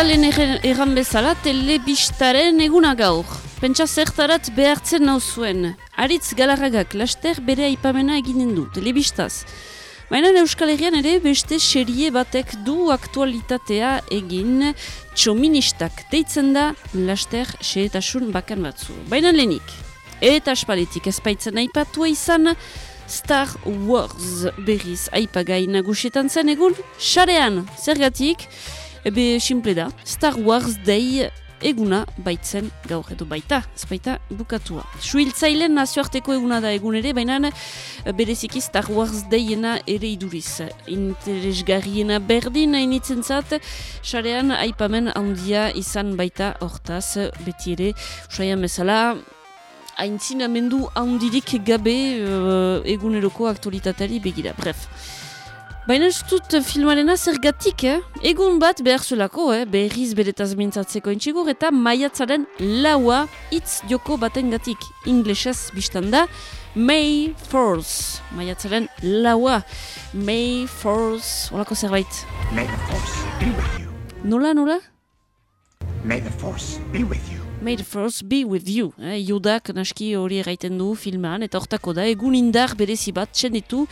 Eta lehen erran bezala, telebistaren eguna gaur. Pentsa zertarat behartzen nau zuen. Aritz galarragak laster bere aipamena eginen du, telebistaz. Baina Euskal Herrian ere beste serie batek du aktualitatea egin txoministak deitzen da laster xeetasun bakan batzu. Baina lehenik, eta espaletik ezpaitzen aipatua izan, Star Wars berriz aipagai nagusietan zen egun, xarean, zergatik, ebe simple da, Star Wars Day eguna baitzen gaur edo baita, ez baita bukatua. Suiltzailen nazioarteko eguna da egun ere, baina eh, bereziki Star Wars Dayena ere iduriz. Interesgarriena berdin hainitzen zat, xarean aipamen handia izan baita hortaz, beti ere, usaian bezala, haintzinamendu handirik gabe uh, eguneroko aktualitateari begira. Bref. Baina ez dut filmarena zergatik, eh? egun bat behar zuelako, eh? berriz beretaz mintzatzeko entxigur, eta maiatzaren laua hitz joko baten gatik. Inglesez biztan da, May Force. Maiatzaren laua. May Force. Olako zerbait. May the force be with you. Nola, nola? May the force be with you. The force be with you. Eh, Judak naski hori erraiten du filman, eta hortako da, egun indar berezi bat txenditu.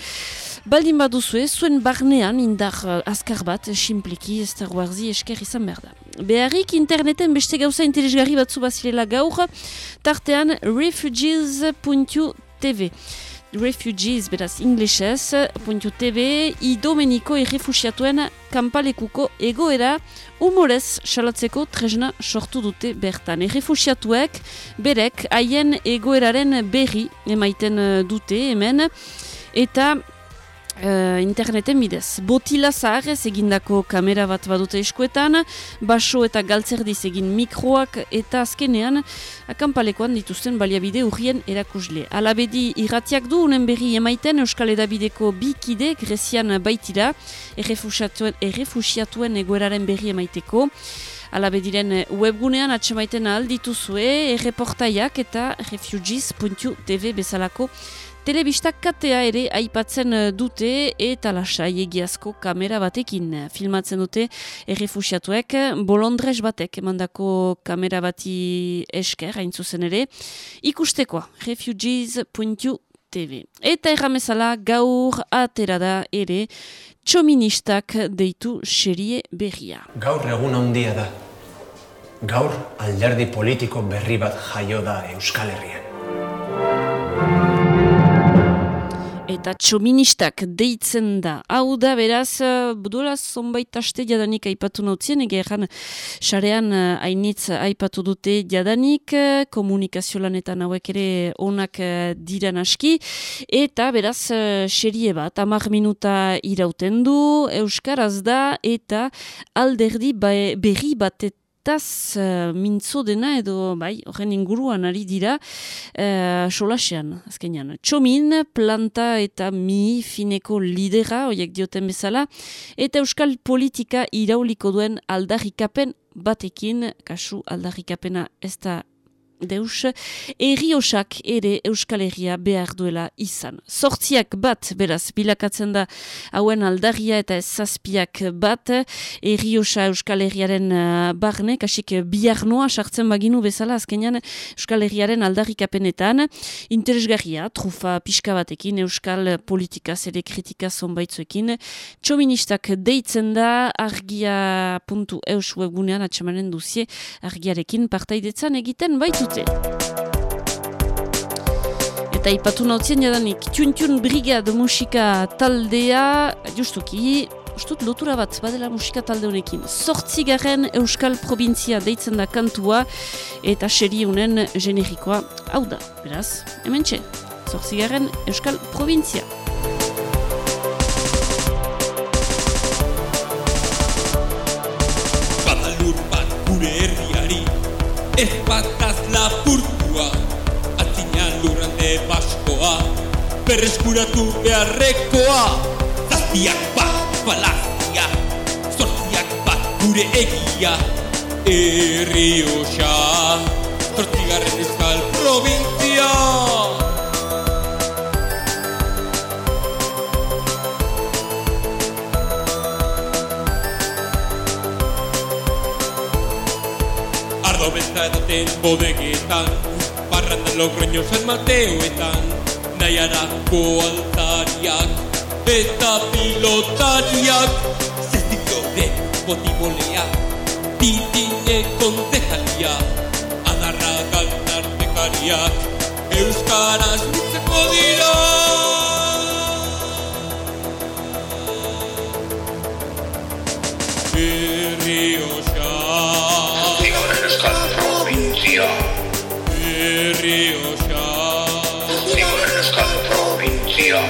Baldin baduzue, zuen barnean indar uh, azkar bat, simpliki, Star Warsi esker izan behar da. Beharrik interneten beste gauza interesgarri batzu bazilela gaur, tartean refugees.tv. Refugees, beraz, inglesez, puntu TV, i domeniko errefusiatuen kanpalekuko egoera humorez salatzeko tresna sortu dute bertan. Errefusiatuek berek haien egoeraren berri emaiten eh, dute hemen, eta Uh, interneten bidez. Botila zaharrez egindako kamera bat badute eskuetan, baso eta galtzerdiz egin mikroak eta azkenean akampalekoan dituzten baliabide urrien erakusle. Alabedi irratiak du unen berri emaiten Euskal Edabideko bikide Grezian baitira errefusiatuen, errefusiatuen egoeraren berri emaiteko. Alabediren webgunean atxemaiten aldituzue erreportaiak eta refugees.tv bezalako Telebistak katea ere aipatzen eh, dute eta lasai egiazko kamera batekin filmatzen dute errefusiatuek bolondrez batek emandako kamera bati esker hain zuzen ere ikustekoa refugees.tv Eta erramezala gaur atera da ere txoministak deitu serie berria. Gaur egun handia da. Gaur alderdi politiko berri bat jaio da Euskal Herrian. Eta txoministak deitzen da. Hau da, beraz, uh, duela zonbait aste jadanik aipatu nautzien, ege erran xarean uh, hainitz aipatu dute jadanik, uh, komunikazio lanetan hauek ere onak diran aski, eta beraz, serie bat, amar minuta irauten du, Euskaraz da, eta alderdi ba, berri batet hortaz uh, mintzo dena edo bai horren inguruan ari dira uh, solasean azkenean. Txomin, planta eta mi fineko lidera, oiek dioten bezala, eta euskal politika irauliko duen aldarrikapen batekin, kasu aldarrikapena ez da deus, erriosak ere Euskal Herria behar duela izan. Sortziak bat, beraz, bilakatzen da hauen aldarria eta zazpiak bat, erriosa Euskal Herriaren uh, barne, kasik bihar noa sartzen baginu bezala, azkenean Euskal Herriaren aldarrikapenetan, interesgarria, trufa pixka batekin, Euskal politika zere kritika zonbaitzuekin, txoministak deitzen da, argia.eus webgunean atxamanen duzie, argiarekin partaidetzan egiten baitu dute. Eta ipatu nautzien jadanik, txuntxun brigad musika taldea, justuki, ustut lotura bat badela musika talde honekin. Zortzigaren Euskal Provintzia deitzen da kantua eta seri unen generikoa hau da. Beraz, hemen txe, Zortzigaren Euskal Provintzia. Badalur bat gure herriari Ez bataz lurrande baskoa Berreskuratu beharrekoa. Zazpiak bat falazia Zortziak bat gure egia Errioxa Zortzigarren euskal provintzia. Hobetza edaten bodegetan horretan groñosan mateoetan, nahiarako altariak, eta pilotariak, zezitiote botibolea, titine kontejalia, adarra galtar gantartekariak, euskaraz mitzeko dira. Berriosa. Euskal Provintzia. Berrioxa Bigarren euskal provintzia.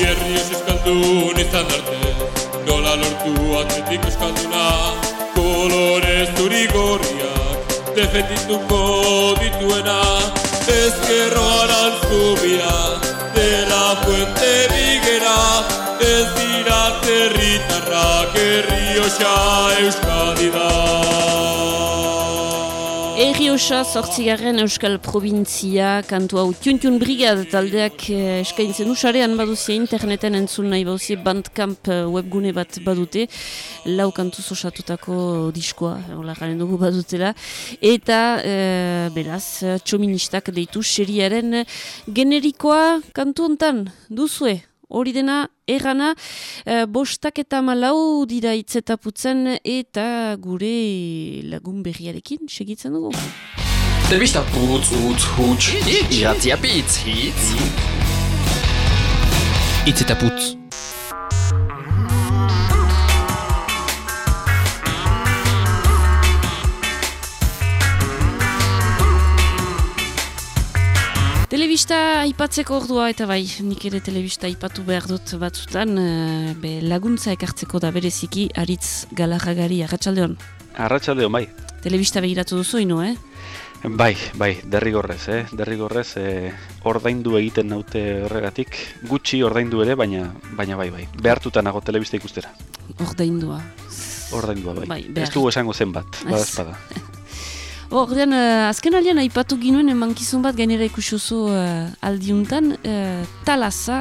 Berriox euskaldun izan arte Nola lortu atletik euskalduna Kolorez zuri gorriak Defendituko dituena Ezkerro arantzubia De la bigera Ez dira territarrak Errioxa euskadi da Errioxa sortzigarren Euskal Provintzia, kantu hau Tiuntun Brigad taldeak eh, eskaintzen usarean baduzia interneten entzun nahi baduzie Bandcamp eh, webgune bat badute, lau kantu osatutako diskoa, hola garen dugu badutela, eta eh, beraz, txoministak deitu seriaren generikoa kantu hontan duzue, hori dena errana, eh, bostak eta malau dira itzetaputzen eta gure lagun berriarekin segitzen dugu. Telebista putz, utz, huts, iratzia pitz, hitz. Itz eta putz. Telebista aipatzeko ordua eta bai, nik ere telebista aipatu behar dut batzutan, eh, be, laguntza ekartzeko da bereziki aritz galarragari, arratsaldeon. Arratxaldeo, bai. Telebista begiratu duzu ino, eh? Bai, bai, derrigorrez, eh? Derrigorrez, eh, ordaindu egiten naute horregatik. Gutxi ordaindu ere, baina baina bai, bai. Behartuta nago telebista ikustera. Ordaindua. Ordaindua, bai. Bai, behar. Ez dugu esango zenbat, Ez. bada espada. Ordean, uh, azken aldean aipatu ginuen emankizun bat gainera ikusi oso uh, aldiuntan, uh, talasa,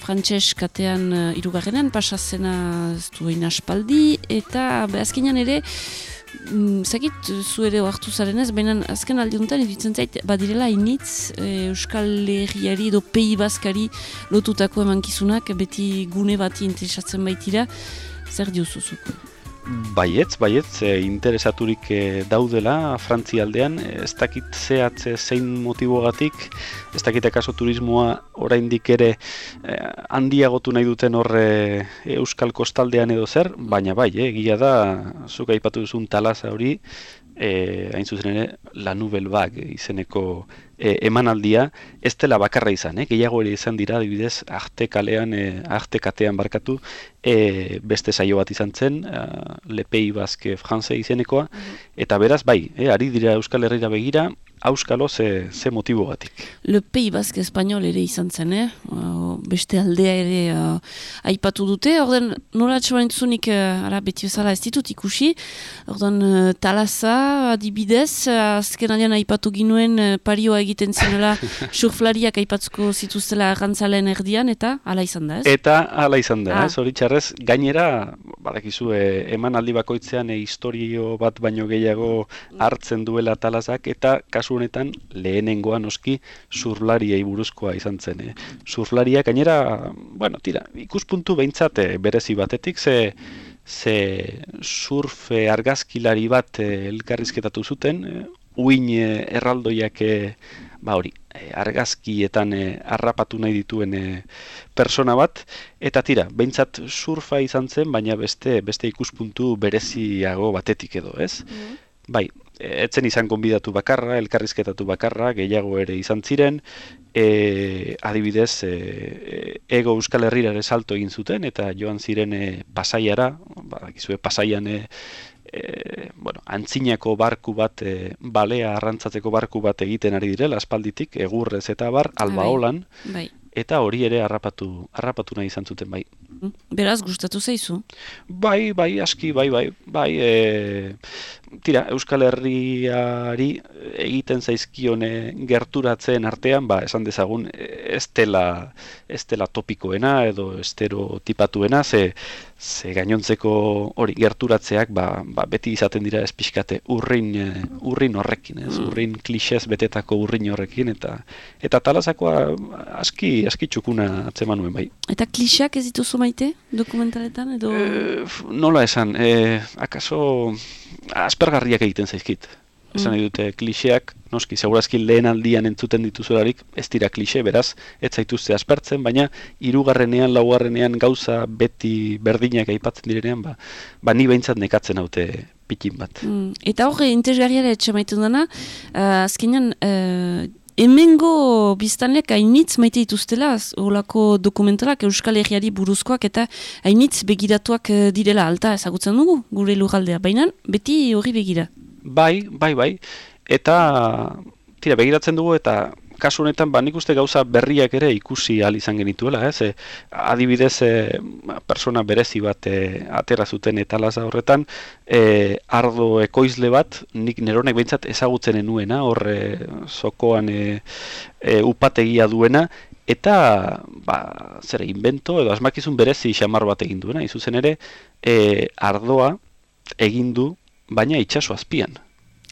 frantxez katean uh, irugarrenean, pasazena egin aspaldi, eta be, azkenean ere, mm, zakit zu ere oartu zaren ez, baina azken aldiuntan iruditzen zait, badirela initz eh, Euskal Herriari edo Pei Baskari lotutako emankizunak, beti gune bati interesatzen baitira, zer diuzuzuk? Baietz, baietz, e, interesaturik e, daudela Frantzi aldean, e, ez dakit zehatz zein motibogatik, ez dakit akaso turismoa oraindik ere e, handiagotu nahi duten horre Euskal Kostaldean edo zer, baina bai, egia da, zuk aipatu duzun talaza hori, e, hain zuzen ere, la Nouvelle Vague izeneko e, emanaldia, ez dela bakarra izan, eh? gehiago ere izan dira, adibidez, arte kalean, e, arte katean barkatu, e, beste saio bat izan zen, uh, Lepei Baske France izenekoa, eta beraz, bai, eh, ari dira Euskal Herrira begira, auskalo ze, ze motibo batik. Le Pei Basque Espainol ere izan zen, eh? Uh, beste aldea ere uh, aipatu dute. Orden, nola atxeman entzunik, uh, ara, beti bezala ez ditut ikusi. Orden, uh, talasa, adibidez, uh, azken aldean aipatu ginuen uh, parioa egiten zinela surflariak aipatzuko zituztela arrantzalen erdian, eta hala izan da, ez? Eta hala izan da, Ah. ez zoritxarrez, gainera, badakizu, e, emanaldi bakoitzean e, historio bat baino gehiago hartzen duela talazak, eta kasu honetan lehenengoa noski surflariei buruzkoa izan zen. E. Surflariak gainera, bueno, tira, ikuspuntu behintzat e, berezi batetik, ze ze surf e, argazkilari bat elkarrizketatu zuten, uin erraldoiak ba hori, argazkietan harrapatu nahi dituen persona bat, eta tira, behintzat surfa izan zen, baina beste beste ikuspuntu bereziago batetik edo, ez? Bai, e, etzen izan konbidatu bakarra, elkarrizketatu bakarra, gehiago ere izan ziren, e, adibidez, e, ego Euskal Herrira ere salto egin zuten, eta joan ziren e, pasaiara, badakizue pasaian e, e, bueno, antzinako barku bat, e, balea arrantzatzeko barku bat egiten ari direla, aspalditik, egurrez eta bar, albaolan, Bai. eta hori ere harrapatu, harrapatu nahi izan zuten, bai. Beraz, gustatu zaizu. Bai, bai, aski, bai, bai, bai, e, tira, Euskal Herriari egiten zaizkion eh, gerturatzen artean, ba, esan dezagun, eh, ez dela, ez dela topikoena edo estereotipatuena, ze, ze gainontzeko hori gerturatzeak ba, ba, beti izaten dira ez pixkate urrin, eh, urrin horrekin, ez? urrin klixez betetako urrin horrekin, eta eta talazakoa aski, aski txukuna atzeman nuen bai. Eta klixeak ez dituzu maite dokumentaletan edo... E, nola esan, e, akaso aspergarriak egiten zaizkit. Esan nahi dute klixeak, noski, segurazki lehen aldian entzuten dituzularik, ez dira klixe, beraz, ez zaituzte aspertzen, baina hirugarrenean, laugarrenean gauza beti berdinak aipatzen direnean, ba, ba ni behintzat nekatzen haute pikin bat. Mm. Eta hori, interesgarriara etxamaitu dena, uh, azkenean, uh, Hemengo biztanleak hainitz maite dituztela, holako dokumentalak Euskal Herriari buruzkoak eta hainitz begiratuak eh, direla alta ezagutzen dugu gure lugaldea, baina beti hori begira. Bai, bai, bai. Eta, tira, begiratzen dugu eta kasu honetan ba nik uste gauza berriak ere ikusi ahal izan genituela, ez? E, adibidez, e, persona berezi bat e, atera zuten etalaza horretan, e, ardo ekoizle bat, nik neronek behintzat ezagutzen nuena, hor e, zokoan e, e, upategia duena, eta ba, zer invento edo asmakizun berezi xamar bat egin duena, izuzen ere, e, ardoa egin du, baina itxaso azpian.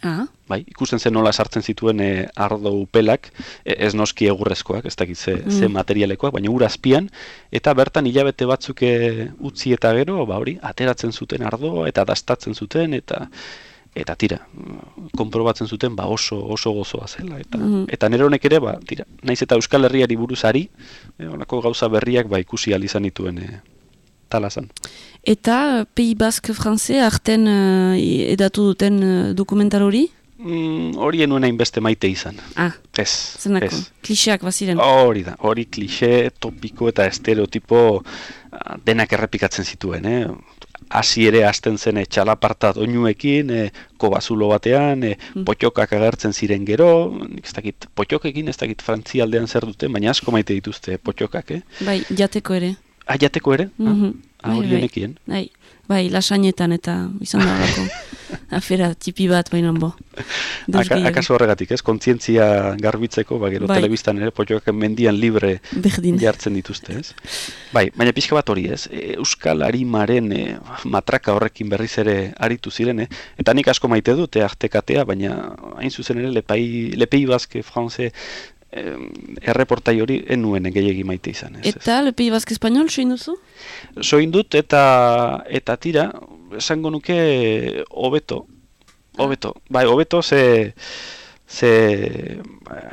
Ah. Bai, ikusten zen nola sartzen zituen e, ardo upelak, e, ez noski egurrezkoak, ez dakit ze, ze Mm. materialekoak, baina ura azpian, eta bertan hilabete batzuk e, utzi eta gero, ba hori, ateratzen zuten ardoa eta dastatzen zuten, eta eta tira, mm, konprobatzen zuten ba oso oso gozoa zela eta Mhm. eta nere honek ere ba tira naiz eta Euskal Herriari buruz ari e, gauza berriak ba ikusi al izan dituen e, talazan. Eta Pei Basque France arten uh, edatu duten uh, dokumental hori? Mm, hori enuen hainbeste maite izan. Ah, Ez, zenako, ez. klixeak baziren. Hori da, hori klixe, topiko eta estereotipo ah, denak errepikatzen zituen, eh? Hasi ere hasten zen eh, txalaparta doinuekin, eh, kobazulo batean, eh, Mm. potxokak agertzen ziren gero, ez dakit, potxokekin ez dakit frantzialdean zer duten, baina asko maite dituzte potxokak, eh? Bai, jateko ere. Ah, jateko ere? Mhm. Ah, hori Bai, bai. Bai, bai, lasainetan eta izan da lako afera tipi bat baina bo. Aka, akaso horregatik, ez? Kontzientzia garbitzeko, ba, gero Bai. telebistan ere potxokak mendian libre Berdin. jartzen dituzte, ez? Bai, baina pixka bat hori, ez? E, Euskal Arimaren e, matraka horrekin berriz ere aritu ziren, eh? eta nik asko maite dut, eh, artekatea, baina hain zuzen ere lepei, lepei bazke franze erreportai hori enuen gehiegi maite izan, ez? Eta Le Pays Basque Español, soin duzu? Soin dut eta eta tira, esango nuke hobeto, hobeto, bai, hobeto ze ze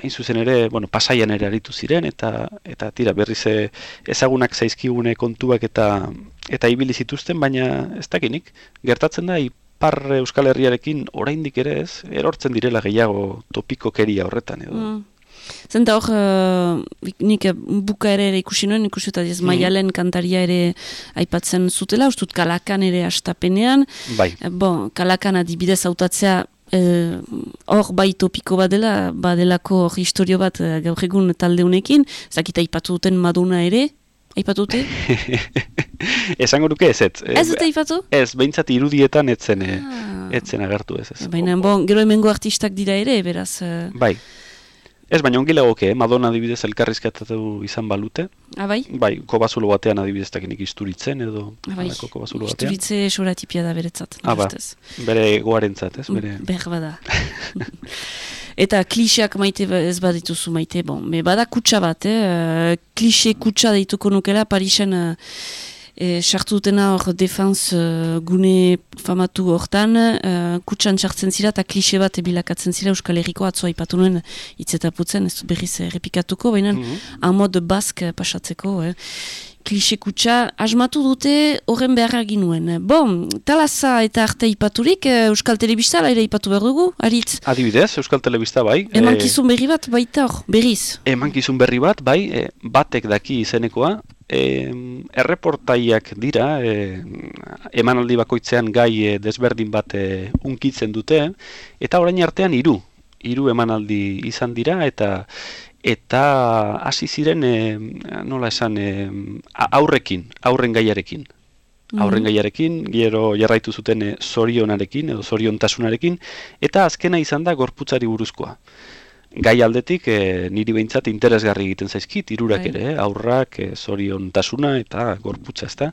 hain zuzen ere, bueno, pasaian ere aritu ziren eta eta tira berriz e, ezagunak zaizkigune kontuak eta eta ibili zituzten, baina ez dakinik gertatzen da ipar Euskal Herriarekin oraindik ere ez erortzen direla gehiago topikokeria horretan edo. Mm. Zenta hor, uh, nik eh, buka ere ere ikusi nuen, ikusi eta ez Mhm. maialen kantaria ere aipatzen zutela, ustut kalakan ere astapenean. Bai. Eh, Bon, kalakan adibidez hautatzea eh, hor bai topiko bat dela, badelako hor historio bat gaur egun talde honekin, zakita aipatu duten maduna ere, aipatu dute? Esango nuke ez ez. Ez dute aipatu? Ez, behintzat irudietan etzen, Ah. etzen agertu ez ez. Baina, bon, gero hemengo artistak dira ere, beraz, eh, Bai. Ez, baina ongi legoke, eh? Madonna adibidez elkarrizkatatu izan balute. abai? Bai, kobazulo batean adibidez takinik isturitzen edo Abai, halako kobazulo batean. isturitze soratipia da beretzat. Ah, ba. Bere goarentzat, ez? Bere... Ber bada. Eta kliseak maite ba- ez badituzu maite, bon, me bada kutsa bat, eh? klise kutsa deituko nukela Parisen eh, eh, sartu dutena hor defense eh, gune famatu hortan, eh, kutsan sartzen zira eta klise bat bilakatzen zira Euskal Herriko atzoa ipatu nuen itzetaputzen, ez berriz errepikatuko, baina Mhm. amod bask pasatzeko, eh? klixe kutsa asmatu dute horren beharra ginuen. Bon, talaza eta arte ipaturik, eh, Euskal Telebista ere ipatu behar dugu, aritz. Adibidez, Euskal Telebista bai. Emankizun berri bat baita hor, berriz. E, emankizun berri bat, bai, e, batek daki izenekoa. E, erreportaiak dira, e, emanaldi bakoitzean gai e, desberdin bat e, unkitzen dute, eta orain artean hiru hiru emanaldi izan dira, eta eta hasi ziren e, nola esan e, aurrekin, aurren gaiarekin. aurren gaiarekin, gero jarraitu zuten e, zorionarekin edo zoriontasunarekin, eta azkena izan da gorputzari buruzkoa. Gai aldetik e, niri behintzat interesgarri egiten zaizkit, irurak Bai. ere, eh, aurrak, e, zoriontasuna eta gorputza, ezta.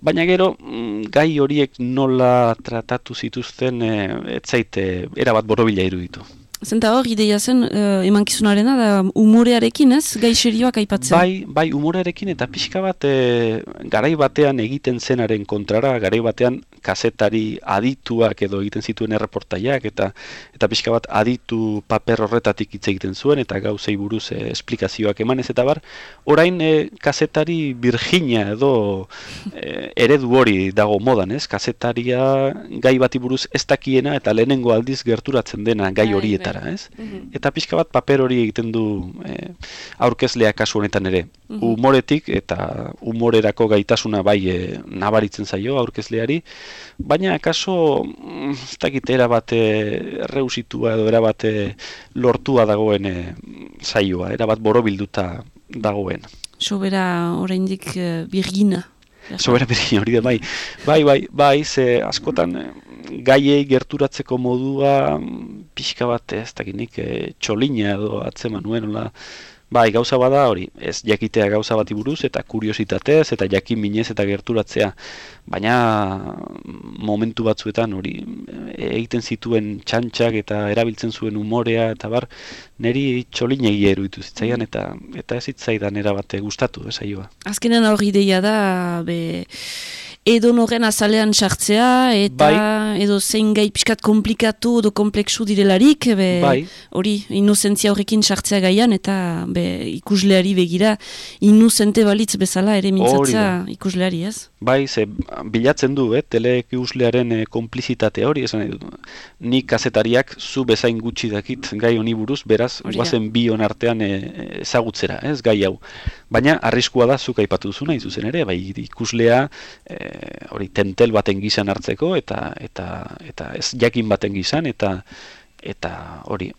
Baina gero, mm, gai horiek nola tratatu zituzten, e, ez zaite, erabat borobila iruditu. Zenta hor, ideia zen, uh, emankizunarena da umorearekin, ez? Gai serioak aipatzen. Bai, bai umorearekin eta pixka bat e, garai batean egiten zenaren kontrara, garai batean kazetari adituak edo egiten zituen erreportaiak eta eta pixka bat aditu paper horretatik hitz egiten zuen eta gauzei buruz e, esplikazioak emanez eta bar, orain e, kazetari virginia edo e, eredu hori dago modan, ez? Kazetaria gai bati buruz ez dakiena eta lehenengo aldiz gerturatzen dena gai Bai, horietara, bai. ez? Eta pixka bat paper hori egiten du e, aurkezlea kasu honetan ere. Umoretik eta umorerako gaitasuna bai e, nabaritzen zaio aurkezleari, baina akaso mm, ez dakit erabat e, reusitua edo erabat e, lortua dagoen e, saioa, erabat borobilduta dagoen. Sobera oraindik uh, birgina. Sobera berdin hori da, bai. Bai, bai, bai, ze askotan eh, gaiei gerturatzeko modua mm, pixka bat ez dakinik e, txolina edo atzeman nuen, hola, bai, gauza bada hori, ez jakitea gauza bati buruz eta kuriositatez eta jakin minez eta gerturatzea, baina mm, momentu batzuetan hori e, egiten zituen txantxak eta erabiltzen zuen umorea eta bar, niri txolinegi eruditu zitzaidan eta eta ez zitzaidan erabate gustatu, ez saioa. Azkenean hor ideia da, be, edo noren azalean sartzea, eta Bai. edo zein gai pixkat komplikatu edo kompleksu direlarik, be, Bai. hori, inozentzia horrekin sartzea gaian, eta be, ikusleari begira, inozente balitz bezala ere mintzatzea ikusleari, ez? Bai, ze bilatzen du, eh, telekiuslearen eh, konplizitate hori, esan dut. Ni kazetariak zu bezain gutxi dakit gai honi buruz, beraz, guazen bi artean eh, ezagutzera, ez, gai hau. Baina, arriskua da, zuk aipatu duzu nahi zuzen ere, bai, ikuslea, eh, hori, tentel baten gizan hartzeko, eta, eta, eta ez jakin baten gizan, eta eta hori,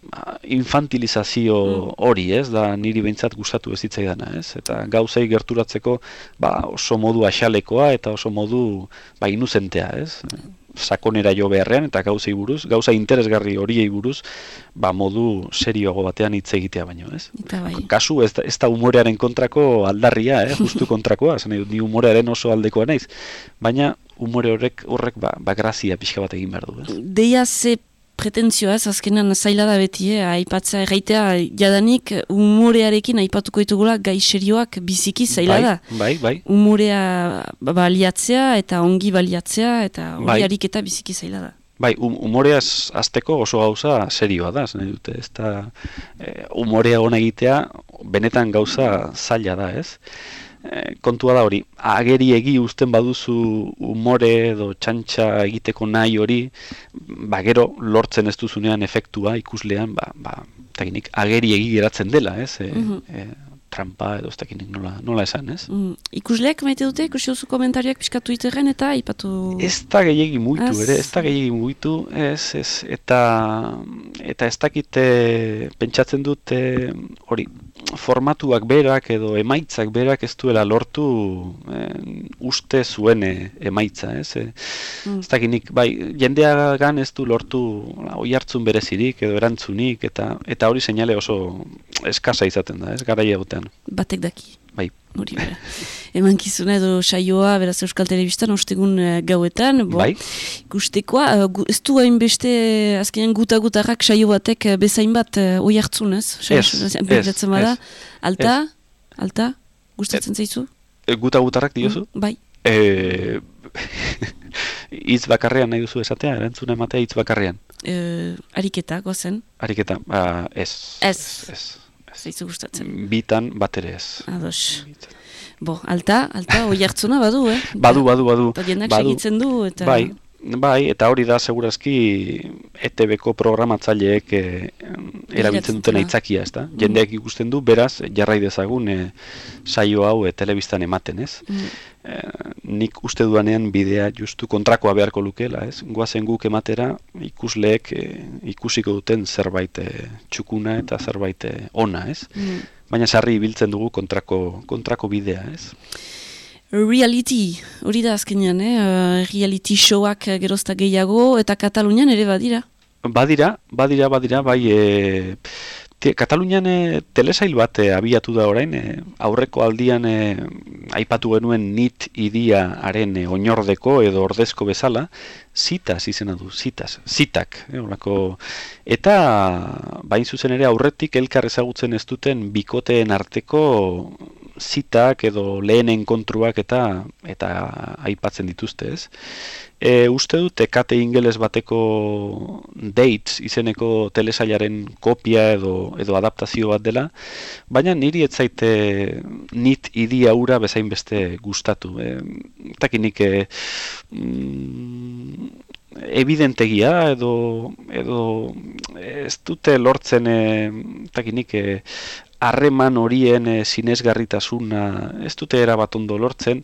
infantilizazio hori, ez, da niri behintzat gustatu ez zitzaidana, ez, eta gauzei gerturatzeko ba, oso modu axalekoa eta oso modu ba, inuzentea, ez, sakonera jo beharrean eta gauzei buruz, gauza interesgarri horiei buruz, ba, modu serioago batean hitz egitea baino, ez. Eta bai. Kasu ez da, ez da umorearen kontrako aldarria, eh, justu kontrakoa, esan ni umorearen oso aldekoa naiz, baina umore horrek horrek ba, ba grazia pixka bat egin behar du, ez. Deia ze pretentzioa ez, azkenan zaila da beti, eh? aipatzea erraitea jadanik umorearekin aipatuko ditugula gai serioak biziki zaila bai, da. Bai, bai. Umorea ba- baliatzea eta ongi baliatzea eta hori Bai. ariketa biziki zaila da. Bai, um, umoreaz azteko oso gauza serioa da, zen dute, ez da, e, umorea ona egitea benetan gauza zaila da, ez? E, kontua da hori, ageriegi uzten baduzu umore edo txantxa egiteko nahi hori, ba gero lortzen ez duzunean efektua ikuslean, ba, ba takinik, ageriegi geratzen dela, ez? E, e, trampa edo ez dakinik nola, nola esan, ez? Mm, ikusleak maite dute, ikusi duzu komentarioak pixka Twitterren eta aipatu... Ez da gehiegi mugitu Az- ere, ez da gehiegi mugitu, ez, ez, eta, eta ez dakite pentsatzen dut eh, hori, formatuak berak edo emaitzak berak ez duela lortu eh, uste zuen eh, emaitza, ez? Eh, Mm. Ez dakinik, bai, jendeagan ez du lortu oi hartzun berezirik edo erantzunik, eta eta hori seinale oso eskasa izaten da, ez, garai egotean. Batek daki. Bai, Hori bera. Emankizuna edo saioa, beraz Euskal Telebistan, ostegun eh, gauetan. Bo, Bai. Ikustekoa, gu- ez du hainbeste, eh, azkenean guta-gutarrak saio batek bezain bat uh, oi hartzun, ez? Ez, ez, bada. ez. Alta, alta, gustatzen zaizu? E, guta gutarrak diozu? Mm, Bai. E, hitz bakarrean nahi duzu esatea, erantzuna ematea hitz bakarrean. Uh, ariketa, gozen, Ariketa, ba, ez. Ez. Ez. Zaizu gustatzen. Bitan bat ere ez. Ados. Bo, alta, alta, oi hartzuna badu, eh? Badu, badu, badu. Eta jendak segitzen du, eta... Bai, bai, eta hori da segurazki ETB-ko programatzaileek eh, erabiltzen duten aitzakia, ez da? Jendeak ikusten du, beraz, jarrai dezagun eh, saio hau eh, telebistan ematen, ez? Mm. Eh, nik uste dudanean bidea justu kontrakoa beharko lukela, ez? Goazen guk ematera ikusleek eh, ikusiko duten zerbait eh, txukuna eta zerbait eh, ona, ez? Mm. Baina sarri ibiltzen dugu kontrako, kontrako bidea, ez? Reality, hori da azkenean, eh? Uh, reality showak eh, gerozta gehiago eta Katalunian ere badira. Badira, badira, badira, bai, e, te, Katalunian e, telesail bat e, abiatu da orain, e, aurreko aldian e, aipatu genuen nit idiaren e, oinordeko edo ordezko bezala, zitas izena du, zitas, zitak, e, orako, eta bain zuzen ere aurretik elkar ezagutzen ez duten bikoteen arteko zitak edo lehenen kontruak eta eta aipatzen dituzte, ez? E, uste dut ekate ingeles bateko dates izeneko telesailaren kopia edo edo adaptazio bat dela, baina niri ez zaite nit idi aura bezain beste gustatu. E, takinik e, mm, evidentegia edo edo ez dute lortzen e, takinik e, harreman horien e, sinesgarritasuna ez dute erabat ondo lortzen,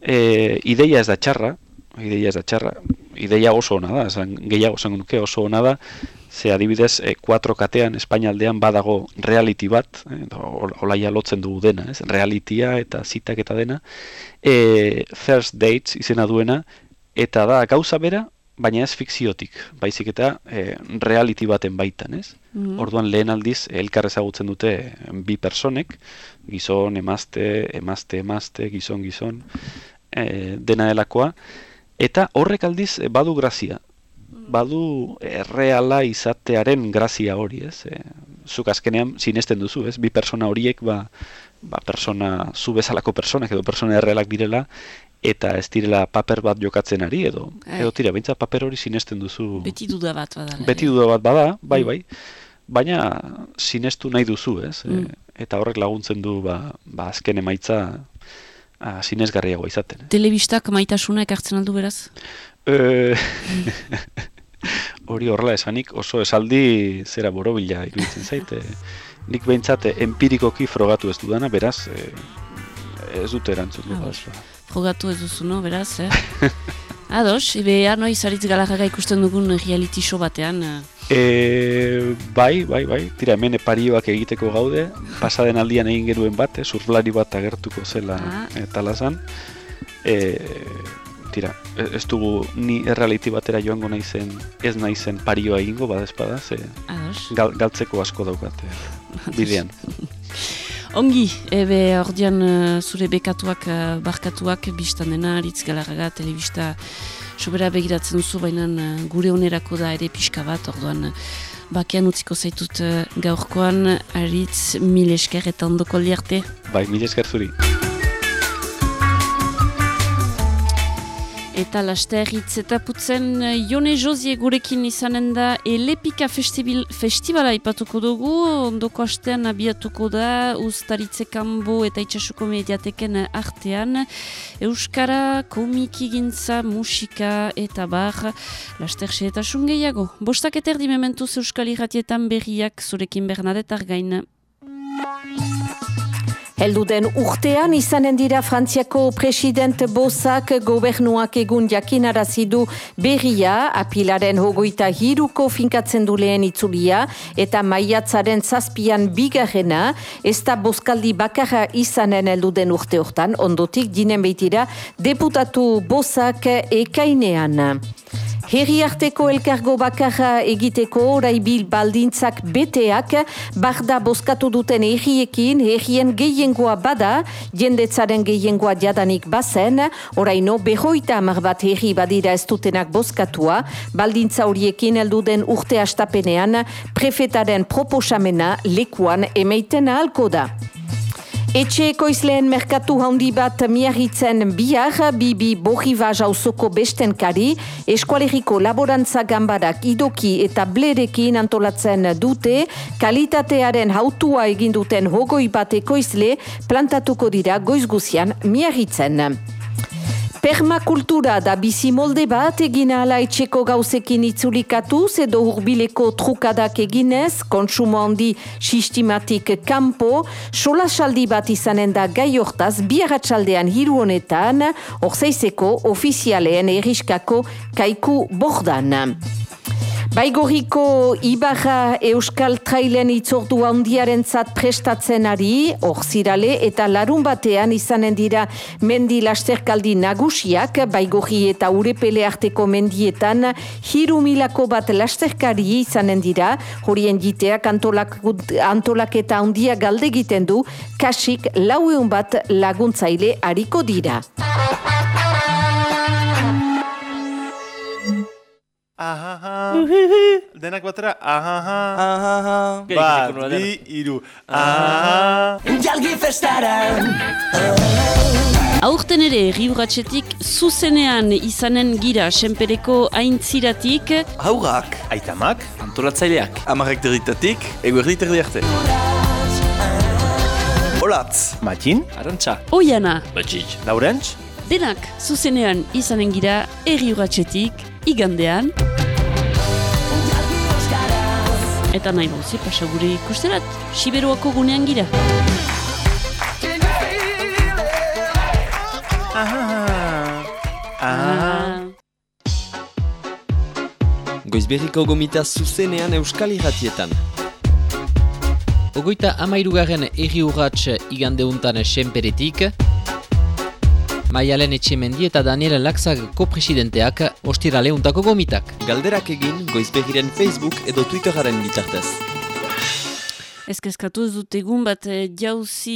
e, ideia ez da txarra, ideia ez da txarra, ideia oso ona da, esan, gehiago zen nuke oso ona da, ze adibidez, e, 4 katean Espainaldean badago reality bat, e, olaia lotzen dugu dena, ez? realitya eta zitak eta dena, e, first dates izena duena, eta da gauza bera, baina ez fikziotik, baizik eta e, reality baten baitan, ez? Mm Orduan lehen aldiz, elkar ezagutzen dute bi personek, gizon, emazte, emazte, emazte, gizon, gizon, e, dena delakoa, Eta horrek aldiz eh, badu grazia. Badu erreala izatearen grazia hori, ez? E, zuk azkenean sinesten duzu, ez? Bi persona horiek, ba, ba persona, zu bezalako persona, edo persona errealak direla, eta ez direla paper bat jokatzen ari, edo, Ai. edo tira, bintza paper hori sinesten duzu. Beti duda bat bada. Beti duda bat bada, bai, mm. bai. Baina sinestu nahi duzu, ez? E, mm. eta horrek laguntzen du, ba, ba azken emaitza, ah, sinesgarriagoa izaten. Telebistak maitasuna ekartzen aldu beraz? Hori horrela esanik oso esaldi zera borobila iruditzen zaite. Nik behintzate empirikoki frogatu ez dudana, beraz, e, ez dute erantzut. Ah, frogatu ez duzu, no, beraz, eh? Ados, ebe, noiz aritz galarraga ikusten dugun reality show batean, eh? E, bai, bai, bai, tira hemen eparioak egiteko gaude, pasaden aldian egin genuen bat, eh, surflari bat agertuko zela ah. e, talazan. E, tira, ez dugu ni errealiti batera joango naizen, ez naizen parioa egingo, badezpada, ze gal, galtzeko asko daukate bidean. Ongi, ebe ordean zure bekatuak, barkatuak, biztan dena, aritz galarraga, telebista, sobera begiratzen duzu, baina eh, gure onerako da ere pixka bat, orduan bakean utziko zaitut gaurkoan, aritz mil esker eta ondoko liarte. Bai, mil esker zuri. Eta laster hitz eta putzen Jone Josie gurekin izanen da Elepika festival, festivala ipatuko dugu, ondoko astean abiatuko da Uztaritze Kambo eta Itxasuko Mediateken artean Euskara, komiki gintza, musika eta bar laster eta sungeiago. Bostak eterdi mementuz Euskal Iratietan berriak zurekin Bernadetar gaina. Helduden urtean izanen dira Frantziako president bozak gobernuak egun jakinarazidu berria, apilaren hogoita hiruko finkatzen du itzulia, eta maiatzaren zazpian bigarrena, ez da bozkaldi bakarra izanen helduden urte hortan, ondotik dinen behitira deputatu bozak ekainean. Herri harteko elkargo bakarra egiteko oraibil baldintzak beteak, barda boskatu duten herriekin, herrien gehiengoa bada, jendetzaren gehiengoa jadanik bazen, oraino behoita amar bat herri badira ez dutenak boskatua, baldintza horiekin elduden urte astapenean, prefetaren proposamena lekuan emeiten ahalko da. Etxe ekoizleen merkatu handi bat miarritzen bihar, bibi bohiva jauzoko besten kari, eskualeriko laborantza gambarak idoki eta blerekin antolatzen dute, kalitatearen hautua eginduten hogoi bat ekoizle plantatuko dira goizguzian miarritzen. Permakultura da bizi molde bat egin ala etxeko gauzekin itzulikatuz edo hurbileko trukadak eginez, kontsumo handi sistimatik kampo, solasaldi bat izanen da gai hortaz biarratxaldean hiru honetan, orzeizeko ofizialeen eriskako kaiku bordan. Baigorriko Ibarra Euskal Trailen itzordu handiaren zat prestatzen ari, orzirale eta larun batean izanen dira mendi lasterkaldi nagusiak, Baigorri eta urepele arteko mendietan, hiru milako bat lasterkari izanen dira, horien jiteak antolak, antolaketa handia galde egiten du, kasik laueun bat laguntzaile hariko dira. Ahaha. Denak batera. Ahaha. Bat, Gerikiko bi, iru. Ahaha. Aurten ere, riuratxetik zuzenean izanen gira senpereko aintziratik, Haurak, Aitamak. antolatzaileak, amarrak territatik, eguerdi terdi arte. Olatz, Matxin. arantxa, oiana, batxik, Laurentz. denak zuzenean izanen gira erriuratxetik, igandean. Eta nahi bauzi, pasa gure ikusterat, Siberuako gunean gira. Ahaha. Goizberriko gomita zuzenean Euskal Irratietan. Ogoita amairugarren erri urratx igandeuntan senperetik, Maialen Etxemendi eta Daniel Laxag kopresidenteak ostirale untako gomitak. galderak egin Goizberriren Facebook edo Twitteraren bitartez. Ezkezkatu ez dut egun bat eh, jauzi,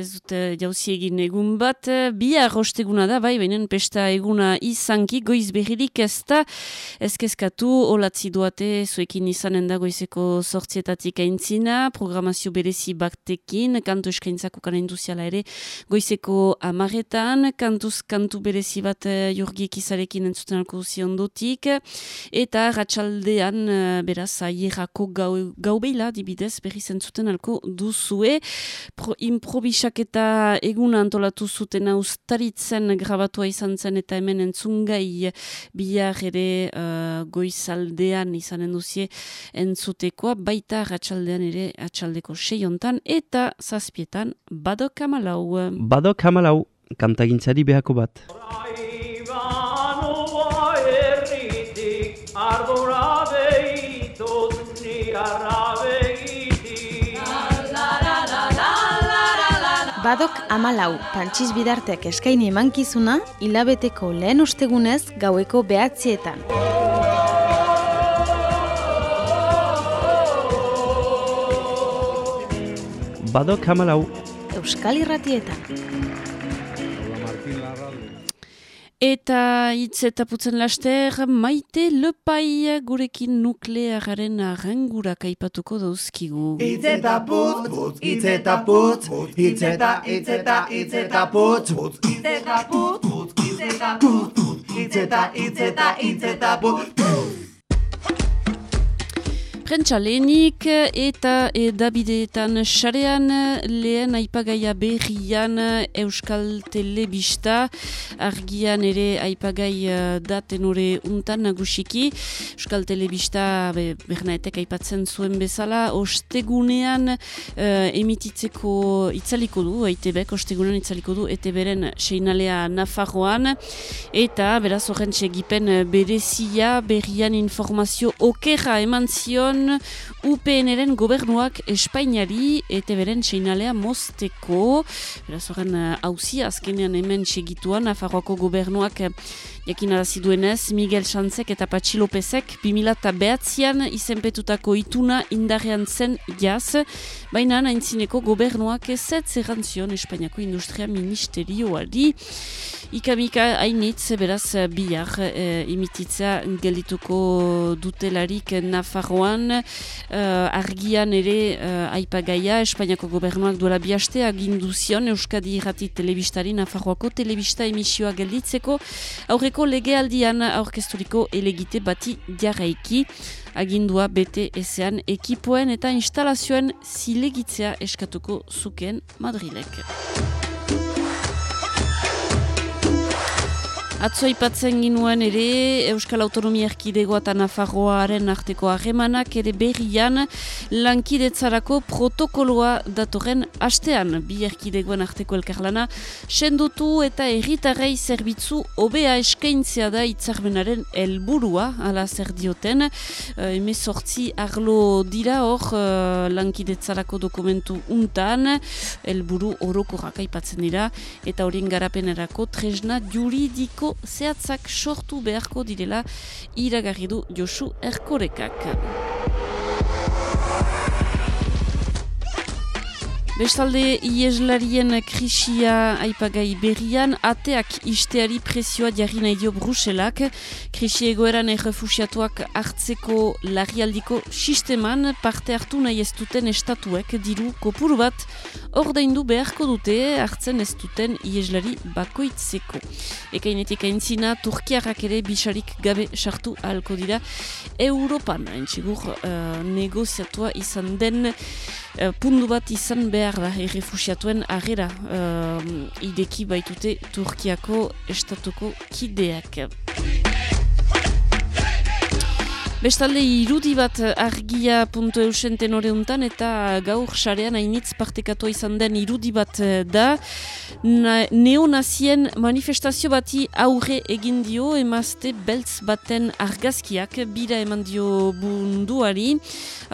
ez dut eh, jauzi egin egun bat, eh, bihar osteguna da, bai, baina pesta eguna izanki, goiz berririk ez da, ezkezkatu, olatzi duate, zuekin izanen da goizeko sortzietatik aintzina, programazio berezi baktekin, kantu eskaintzako kan induziala ere, goizeko amaretan, kantuz kantu berezi bat eh, jorgiek izarekin entzuten alko ziondotik, eta ratxaldean, eh, beraz, aierako gau, gau behila, dibidez, berri zentzuten alko duzue. Pro, improbisak eta eguna antolatu zuten ustaritzen grabatua izan zen eta hemen entzungai bihar ere uh, goizaldean izanen duzie entzutekoa, baita ratxaldean ere atxaldeko seiontan eta zazpietan badok amalau. Badok hamalau, kantagintzari behako bat. Badok amalau, pantxiz bidartek eskaini emankizuna, hilabeteko lehen ostegunez gaueko behatzietan. Badok hamalau, Euskal Irratietan. Eta hitz eta putzen laster, maite lepai gurekin nukleararen arrangurak aipatuko dauzkigu. Itz eta putz, putz, itz eta putz, itz eta, itz eta, itz eta putz, putz, itz eta putz, putz, itz eta putz, putz, itz eta, itz eta, itz eta putz, Prentsa lehenik eta edabideetan sarean lehen aipagaia berrian Euskal Telebista. Argian ere aipagai eh, da tenore untan nagusiki. Euskal Telebista be, bernaetek aipatzen zuen bezala ostegunean eh, emititzeko itzaliko du, eitebek ostegunean itzaliko du eteberen seinalea Nafarroan. Eta beraz horren segipen berezia berrian informazio okerra eman zion UPN-eren gobernuak Espainiari eta beren seinalea mozteko. Beraz horren hauzia azkenean hemen segituan, Nafarroako gobernuak eh, jakin arazi duenez, Miguel Sanzek eta Patxi Lopezek 2009an izenpetutako ituna indarrean zen jaz, baina aintzineko gobernuak ez zerrantzion Espainiako Industria Ministerioari. Ikamika hainitz, beraz, bihar e, imititza geldituko dutelarik Nafarroan, eh, argian ere eh, aipagaia, Espainiako gobernuak duela bihaste aginduzion Euskadi irrati telebistari Nafarroako telebista emisioa gelditzeko, aurreko legealdian aurkezturiko elegite bati jarraiki, agindua bete ezean ekipoen eta instalazioen zilegitzea eskatuko zuken Madrilek. Atzo aipatzen ginuen ere Euskal Autonomia Erkidegoa eta Nafarroaren arteko harremanak ere berrian lankidetzarako protokoloa datorren astean. Bi erkidegoen arteko elkarlana sendotu eta erritarrei zerbitzu obea eskaintzea da hitzarmenaren helburua ala zer dioten. Emezortzi arlo dira hor uh, lankidetzarako dokumentu untan. Helburu orokorrak aipatzen dira. Eta horien garapenerako tresna juridiko zehatzak sortu beharko direla iragarri du Josu Erkorekak. Bestalde, ieslarien krisia aipagai berrian, ateak isteari presioa jarri nahi dio Bruselak, krisi egoeran errefusiatuak hartzeko larrialdiko sisteman parte hartu nahi ez duten estatuek diru kopuru bat ordaindu beharko dute hartzen ez duten ieslari bakoitzeko. Ekainetik aintzina, Turkiarrak ere bisarik gabe sartu ahalko dira Europan, entxigur uh, negoziatua izan den uh, pundu bat izan behar da errefusiatuen agera uh, ideki baitute Turkiako estatuko kideak. Bestalde irudi bat argia.eusen tenore untan eta gaur sarean hainitz partekatua izan den irudi bat da. Neonazien manifestazio bati aurre egin dio emazte beltz baten argazkiak bira eman dio bunduari.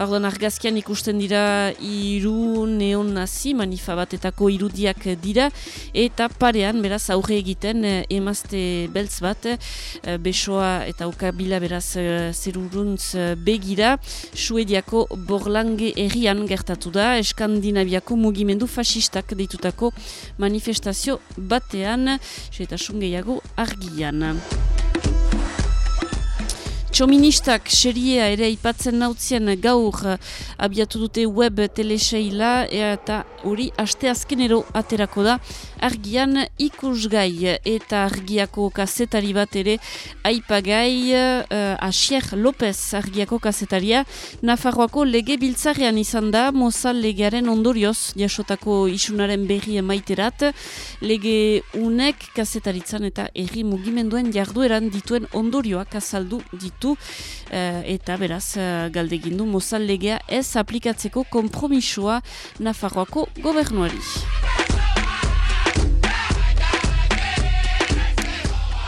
Ordan argazkian ikusten dira iru neonazi manifa batetako irudiak dira eta parean beraz aurre egiten emazte beltz bat besoa eta ukabila beraz zeruru begira, Suediako Borlange errian gertatu da, Eskandinaviako mugimendu fasistak deitutako manifestazio batean, eta sungeiago argian. Txoministak xeria ere aipatzen nautzien gaur abiatu dute web teleseila eta hori aste azkenero aterako da. Argian ikusgai eta argiako kazetari bat ere aipagai uh, Asier López argiako kazetaria. Nafarroako lege biltzarean izan da mozal legearen ondorioz jasotako isunaren berri emaiterat. Lege unek kazetaritzan eta erri mugimenduen jardueran dituen ondorioak azaldu ditu eta beraz galdegindu mozal legea ez aplikatzeko kompromisoa Nafarroako gobernuari.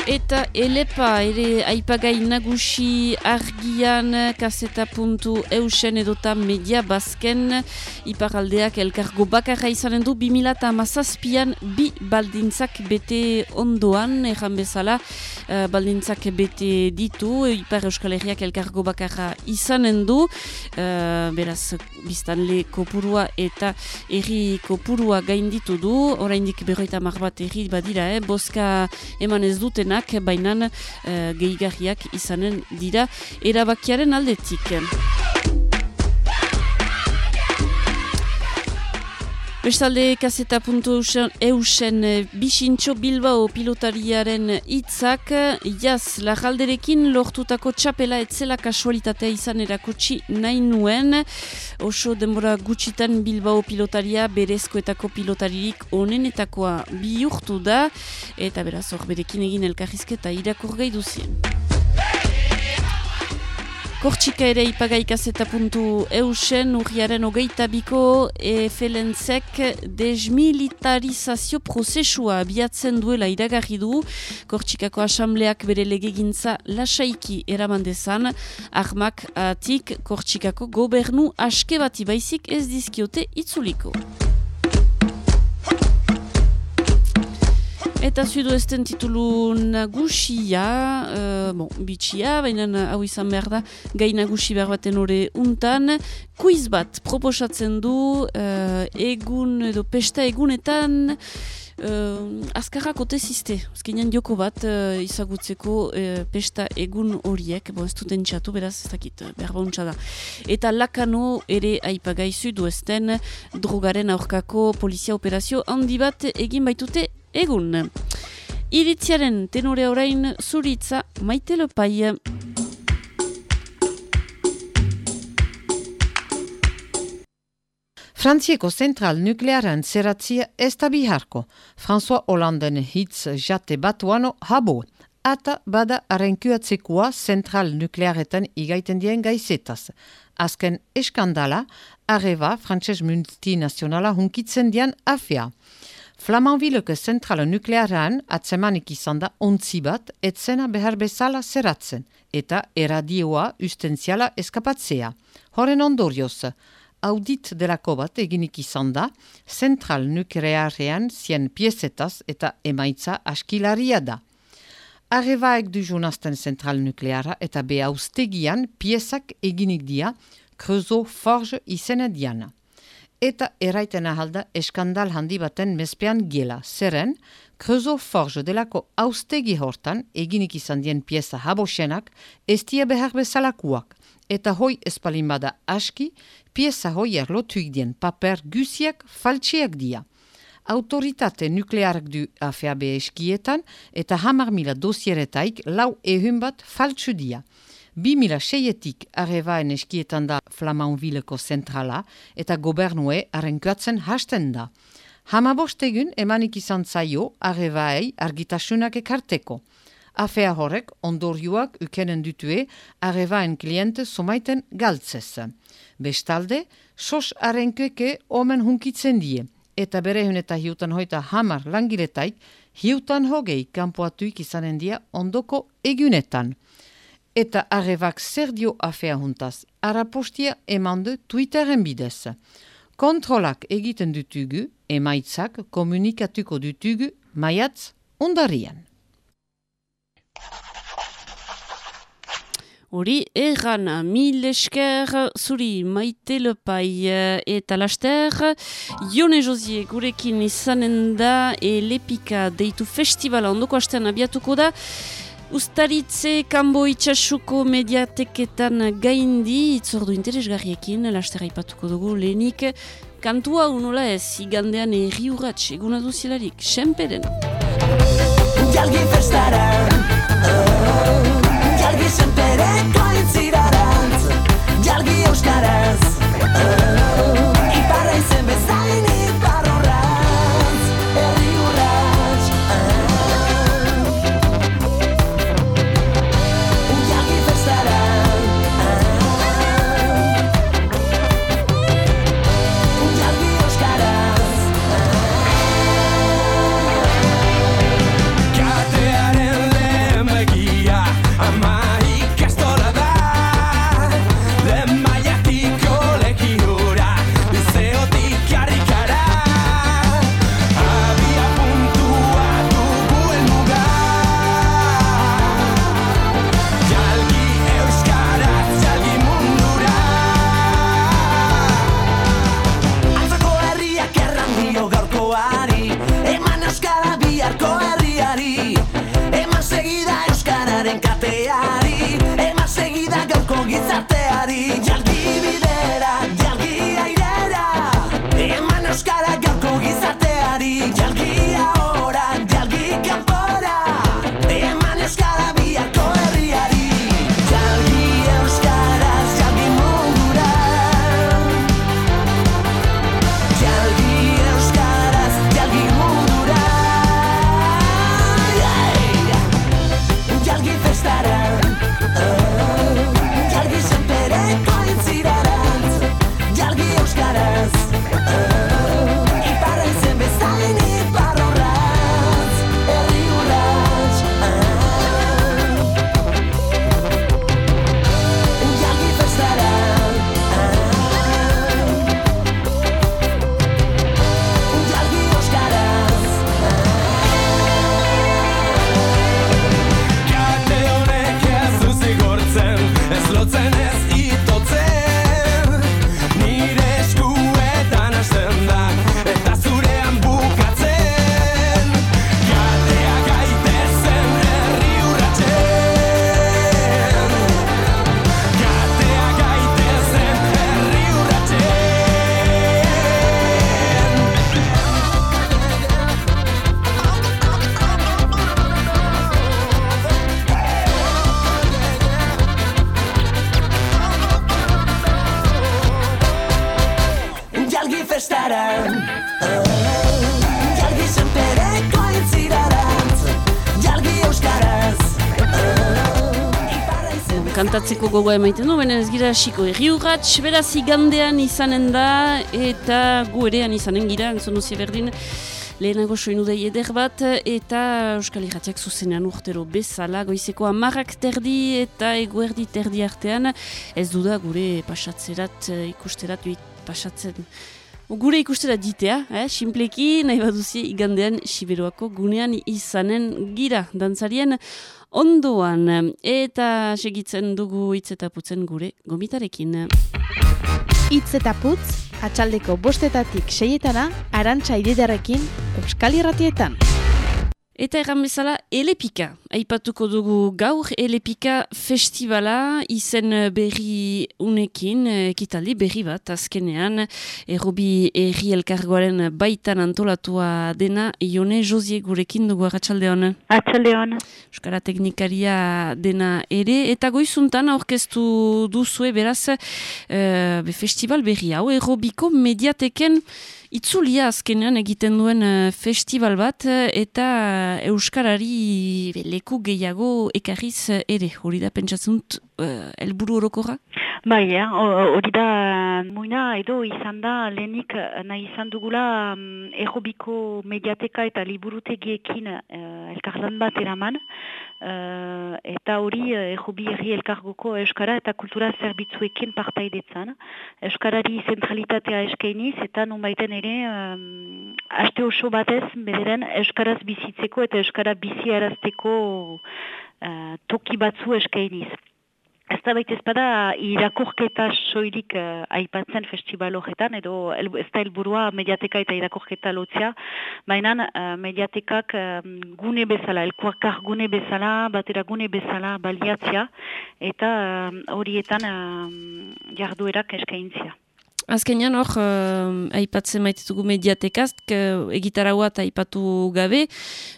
Eta elepa ere aipagai nagusi argian kaseta puntu eusen edota media bazken. Iparaldeak elkargo bakarra izanen du 2000 amazazpian bi baldintzak bete ondoan erran bezala uh, baldintzak bete ditu. Ipar euskal herriak elkargo bakarra izanen du. Uh, beraz biztanle kopurua eta erri kopurua gainditu du. Oraindik berroita mar bat erri badira eh? boska eman ez dutena bainan uh, gehigarriak izanen dira erabakiaren aldetik. Bestalde kaseta puntu eusen bisintxo Bilbao pilotariaren hitzak jaz lagalderekin lortutako txapela etzela kasualitatea izan erakutsi nahi nuen oso denbora gutxitan Bilbao pilotaria berezkoetako pilotaririk onenetakoa bihurtu da eta beraz hor berekin egin elkarrizketa irakur gai duzien. Kortxika ere ipagaikazeta puntu eusen urriaren hogeita biko efelentzek desmilitarizazio prozesua abiatzen duela iragarri du Kortxikako asambleak bere legegintza lasaiki eramandezan ahmak atik Kortxikako gobernu aske bati baizik ez dizkiote itzuliko. Eta zuidu ezten titulu nagusia, uh, bon, bitxia, baina hau izan behar da, gai nagusi behar baten hori untan, kuiz bat proposatzen du, uh, egun edo pesta egunetan, uh, azkarrak ote ziste, azkenean joko bat uh, izagutzeko uh, pesta egun horiek, bo ez duten txatu, beraz ez dakit, behar bauntza da. Eta lakano ere aipagai zuidu ezten, drogaren aurkako polizia operazio handi bat egin baitute egun. Iritziaren tenore orain zuritza maite lopai. Frantzieko zentral nuklearen zeratzia ez da biharko. François Hollanden hitz jate batuano habo. Ata bada arenkuatzekoa zentral nuklearetan igaiten dien gaizetaz. Azken eskandala, arreba frantses multinazionala hunkitzen dian afea. Flamanvileko zentral nuklearean atzemanik izan da ontzi bat etzena behar bezala zeratzen eta eradioa ustentziala eskapatzea. Horen ondorioz, audit delako bat eginik izan da, zentral nuklearean zien piezetaz eta emaitza askilaria da. Arrebaek du jonazten zentral nukleara eta be austegian piezak eginik dia, Creusot Forge izena diana. Eta eraiten ahalda eskandal handi baten mespean gela, zeren, Creusot Forge delako austegi hortan eginik izan dien pieza habosenak, ez dia behar bezalakuak, eta hoi espalin bada aski, pieza hoi erlotuik dien paper gusiak faltsiak dia. Autoritate nuklearak du AFAB eskietan eta hamar mila dosieretaik lau ehun bat faltsu dia. Bi mila seietik arrebaen eskietan da Flamanvileko zentrala eta gobernue arrenkatzen hasten da. Hamabostegun emanik izan zaio arrebaei argitasunak ekarteko. Afea horrek ondorioak ukenen dutue arrebaen kliente somaiten galtzez. Bestalde, sos arrenkueke omen hunkitzen die, eta bere eta hiutan hoita hamar langiletaik hiutan hogei kanpoatuik izanen dia ondoko egunetan. Eta arrebak zer dio afea juntaz, arapostia emandu Twitteren bidez. Kontrolak egiten dutugu, emaitzak komunikatuko dutugu, maiatz, undarian. Hori, erran, mil esker, zuri maite lepai eh, eta laster, Jone Josie gurekin izanen da, e lepika deitu festivala ondoko astean abiatuko da, Uztaritze kanbo itxasuko mediateketan gaindi, itzordu interesgarriekin, laster aipatuko dugu lehenik, kantua unola ez, igandean erri urratx, eguna duzilarik, senperen. Jalgi festara, oh, jalgi senpereko intzirarantz, jalgi euskaraz, oh, gogoa emaiten du, benen ez gira hasiko. Erri urratx, beraz igandean izanen da, eta gu erean izanen gira, entzun duzia berdin, lehenago soinu dei eder bat, eta Euskal Irratiak zuzenean urtero bezala, goizeko amarrak terdi eta eguerdi terdi artean, ez duda gure pasatzerat, ikusterat, pasatzen, Gure ikustera ditea, eh? simpleki, nahi baduzi igandean Siberoako gunean izanen gira, dantzarien ondoan. Eta segitzen dugu hitz eta putzen gure gomitarekin. Itz eta putz, atxaldeko bostetatik seietana, arantxa ididarekin, Euskal Irratietan. Eta erran bezala, Elepika. Aipatuko dugu gaur Elepika festivala izen berri unekin, ekitaldi berri bat, azkenean, errobi erri elkargoaren baitan antolatua dena, Ione Josie gurekin dugu atxalde hon. Atxalde hon. Euskara teknikaria dena ere, eta goizuntan aurkeztu duzue beraz, uh, festival berri hau, errobiko mediateken Itzulia azkenean egiten duen uh, festival bat eta Euskarari leku gehiago ekarriz ere, hori da pentsatzunt uh, elburu orokorra? Bai, eh, hori da muina edo izan da lehenik nahi izan dugula um, errobiko mediateka eta liburutegiekin uh, elkarlan bat eraman. Uh, eta hori errobi erri elkargoko Euskara eta kultura zerbitzuekin partaidetzan. Euskarari zentralitatea eskainiz eta non baiten ere um, aste oso batez bederen Euskaraz bizitzeko eta Euskara biziarazteko uh, toki batzu eskainiz. Ez da baita ezpada irakurketa soilik uh, aipatzen festival horretan, edo el, ez da helburua mediateka eta irakurketa lotzea, baina uh, mediatekak um, gune bezala, elkuarkar gune bezala, batera gune bezala baliatzea, eta um, horietan um, jarduerak eskaintzia. Azkenean hor, uh, aipatzen maitetugu mediatekaz, uh, egitaragua eta aipatu gabe,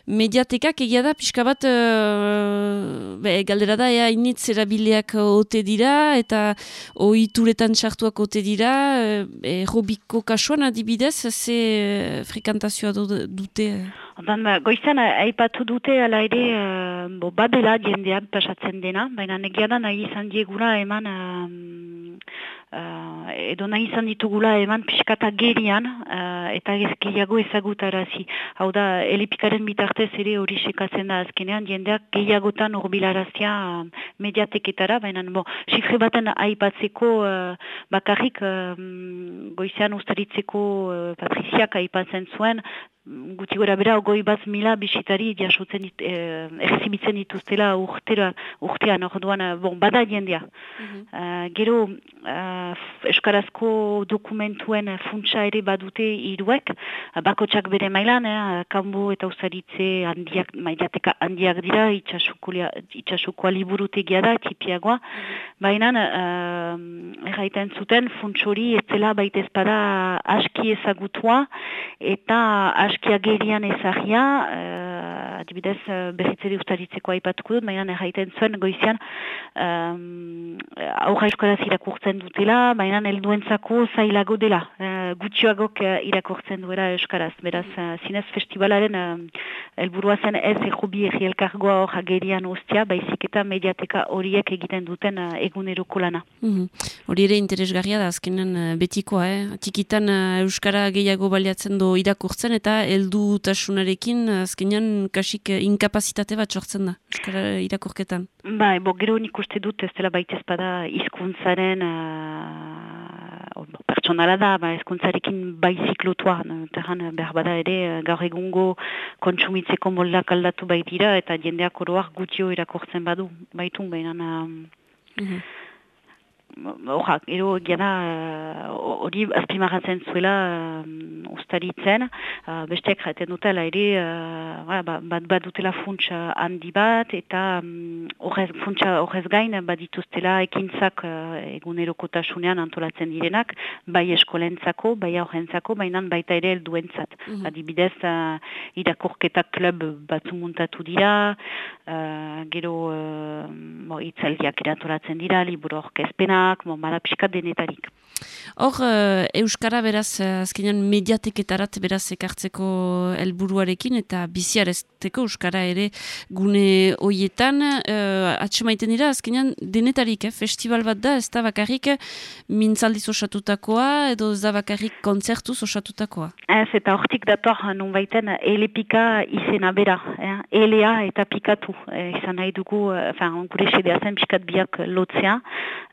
mediatekak egia da, pixka bat, uh, be, galdera da, ea initz erabileak ote dira, eta ohituretan txartuak ote dira, uh, errobiko kasuan adibidez, ze uh, frekantazioa dute? Ondan, goizan, aipatu dute, ala ere, uh, bo, badela jendean pasatzen dena, baina negia da nahi izan diegura eman... Uh, edo nahi izan ditugula eman piskata gerian uh, eta gehiago ezagutarazi. Hau da, elepikaren bitartez ere hori sekatzen da azkenean, jendeak gehiagotan urbilarazia uh, mediateketara, baina bo, sifre baten aipatzeko uh, bakarrik uh, goizean ustaritzeko uh, patriziak aipatzen zuen, guti gora bera, goi bat mila bisitari jasotzen dit, eh, errezibitzen dituztela urtera, urtean, orduan, bon, bada jendea. uh, gero, uh, eskarazko dokumentuen funtsa ere badute iruek, uh, bakotsak bere mailan, eh, kanbo eta usaritze handiak, mailateka handiak dira, itxasukoa liburutegia da, tipiagoa, baina, uh, erraiten zuten, funtsori ez zela baita ezpada aski ezagutua, eta aski eskiagerian ezagia, uh, adibidez, uh, berritzeri ustaritzeko aipatuko dut, baina erraiten zuen goizian um, aurra eskoraz irakurtzen dutela, baina helduentzako zailago dela, uh, gutxoagok uh, irakurtzen duela eskaraz. Beraz, zinez festivalaren helburua zen ez errobi erri elkargoa hor agerian ostia, baizik eta mediateka horiek egiten duten eguneroko lana. Mhm. Hori ere interesgarria da, azkenen uh, betikoa, eh? Tikitan Euskara gehiago baliatzen du irakurtzen eta heldu tasunarekin, azkenean kasik inkapazitate bat sortzen da, euskara irakorketan. Bai, bo, gero nik uste dut ez dela baita ezpada izkuntzaren uh, pertsonala da, ba, izkuntzarekin baizik lotua, terran behar bada ere gaur egungo kontsumitzeko moldak aldatu baitira eta jendeak oroak gutio irakortzen badu, baitun behinan... Uh, Horra, ero gana hori uh, azpimarratzen zuela uh, ustaritzen, uh, besteak jaten dutela ere uh, bat, bat dutela funtsa handi bat eta um, funtsa horrez gain bat dituztela ekintzak uh, egunerokotasunean antolatzen direnak, bai eskolentzako, bai aurrentzako, baina baita ere helduentzat. Mm Adibidez, uh, irakorketa klub batzu muntatu dira, uh, gero uh, itzaldiak irantolatzen dira, liburu orkezpena, bon, bada pixka denetarik. Hor, eh, Euskara beraz eh, azkenean mediateketarat beraz ekartzeko helburuarekin eta biziarezteko Euskara ere gune hoietan uh, atxemaiten dira azkenean denetarik, eh, festival bat da, ez da bakarrik mintzaldiz osatutakoa edo ez da bakarrik kontzertuz osatutakoa. Ez, eta hortik dator nun baiten elepika izena bera, eh? Elea eta pikatu. Eh, izan nahi dugu, eh, gure sedea zen piskat biak lotzea,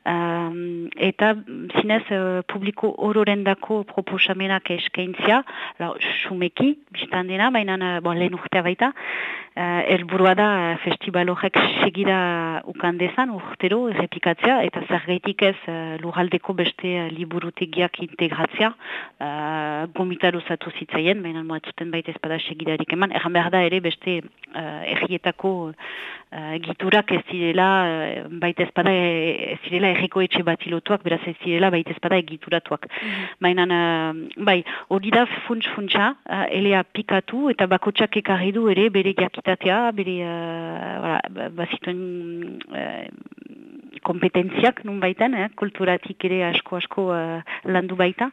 um, eta zinez uh, publiko hororendako proposamenak eskaintzia, sumeki, biztan dena, baina bon, lehen urtea baita, uh, elburua da uh, festival horrek segida ukandezan urtero errepikatzea, eta zergaitik ez uh, lurraldeko beste uh, liburutegiak integratzea, uh, gomitaro zatu zitzaien, baina moatzuten baita ezpada segidarik eman, erran behar da ere beste uh, errietako uh, giturak ez zirela, uh, baita ezpada ez zirela erriko etxe batilotuak, beraz ez zirela baita ezpada egituratuak. Mm -hmm. bai, hori da funts-funtsa, uh, elea pikatu eta bakotsak ekarri du ere bere jakitatea, bere, uh, bazituen uh, kompetentziak nun baitan, eh, kulturatik ere asko-asko uh, landu baita.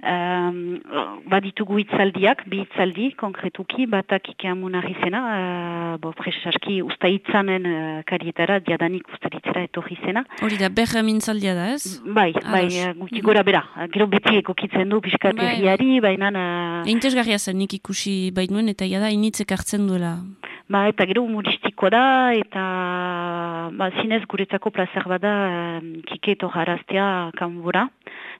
Um, baditugu itzaldiak, bi itzaldi, konkretuki, batak ikean munarri zena, uh, bo, presaski usta itzanen uh, karietara, diadanik usta itzera etorri zena. Hori da, berra mintzaldia da ez? Bai, bai, uh, guti gora bera. Gero beti ekokitzen du piskat bai, erriari, baina... Uh... Eintesgarria zen nik ikusi bainuen eta jada initzek hartzen duela. Ba, eta gero humoristikoa da, eta ba, zinez guretzako plazer bada kiketo jaraztea kanbora,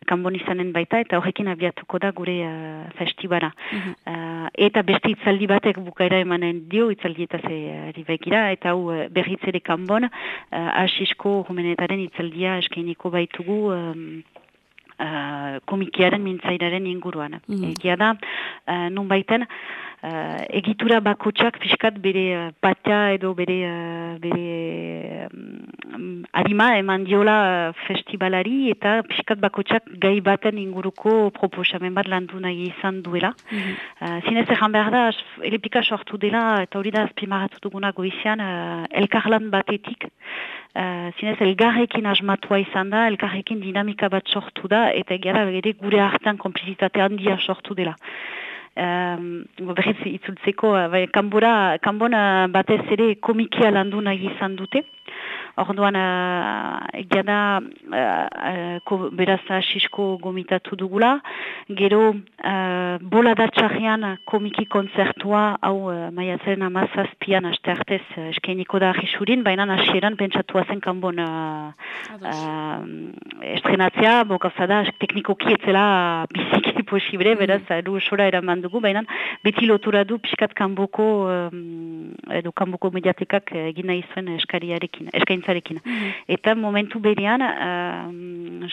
kanbon izanen baita, eta horrekin abiatuko da gure uh, festibara. Mhm. Uh, eta beste itzaldi batek bukaera emanen dio, itzaldi eta ze uh, eta hu uh, berriz ere kanbon, uh, asisko rumenetaren itzaldia eskainiko baitugu, um, Uh, komikiaren mintzairaren inguruan. Mm Egia da, uh, nun baiten, uh, egitura bakotsak fiskat bere uh, edo bere, uh, bere um, arima eman diola uh, festivalari eta fiskat bakotsak gai baten inguruko proposamen bat landu nahi izan duela. Mm -hmm. uh, zinez egan behar da, elepika sortu dela eta hori da azpimarratu duguna goizian uh, elkarlan batetik. Uh, zinez elgarrekin asmatua izan da, elgarrekin dinamika bat sortu da eta gara gure hartan komplizitate handia sortu dela um, berriz itzultzeko, bai, kanbora, kanbona batez ere komikia landu nahi izan dute. Orduan, uh, gada, uh, uh, beraz asisko gomitatu dugula. Gero, uh, bola datxarrian komiki konzertua, hau uh, maiatzen amazazpian aste artez uh, eskainiko da ahisurin, baina asieran pentsatua zen kanbon uh, uh, estrenatzea, bokauza da, teknikoki etzela biziki posible, beraz, mm. du sora eraman dugu, baina beti lotura du piskat kanboko, um, edo kanboko mediatekak egin nahi zuen eskariarekin, eskaintzarekin. Mm. Eta momentu berean, um,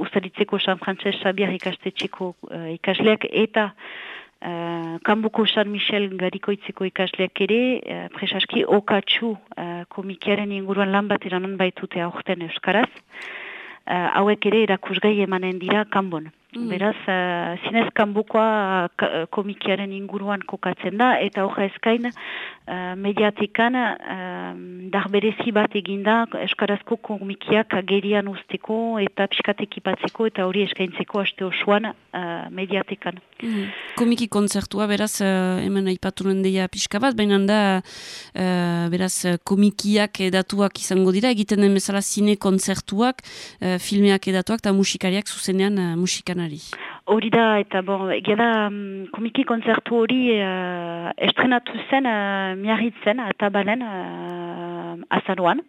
ustaritzeko San Frances Xabier ikastetxeko uh, ikasleak eta uh, kanboko San Michel garikoitzeko ikasleak ere, uh, presaski okatsu uh, komikiaren inguruan lan bat eranon baitute aurten euskaraz, uh, hauek ere erakusgai emanen dira kanbon. Mm. Beraz, uh, zinez kanbukoa uh, komikiaren inguruan kokatzen da, eta hori ezkain uh, mediatikan uh, darberezi bat eginda eskarazko komikiak agerian usteko eta piskat ekipatzeko eta hori eskaintzeko aste osoan uh, mediatikan. Mm. Komiki konzertua, beraz, uh, hemen aipatu deia pixka bat, baina da, uh, beraz, komikiak edatuak izango dira, egiten den bezala zine konzertuak, uh, filmeak edatuak eta musikariak zuzenean uh, musikan Hori da, eta bon, geda um, komiki konzertu hori uh, estrenatu zen uh, miarritzen, eta balen uh, azaroan.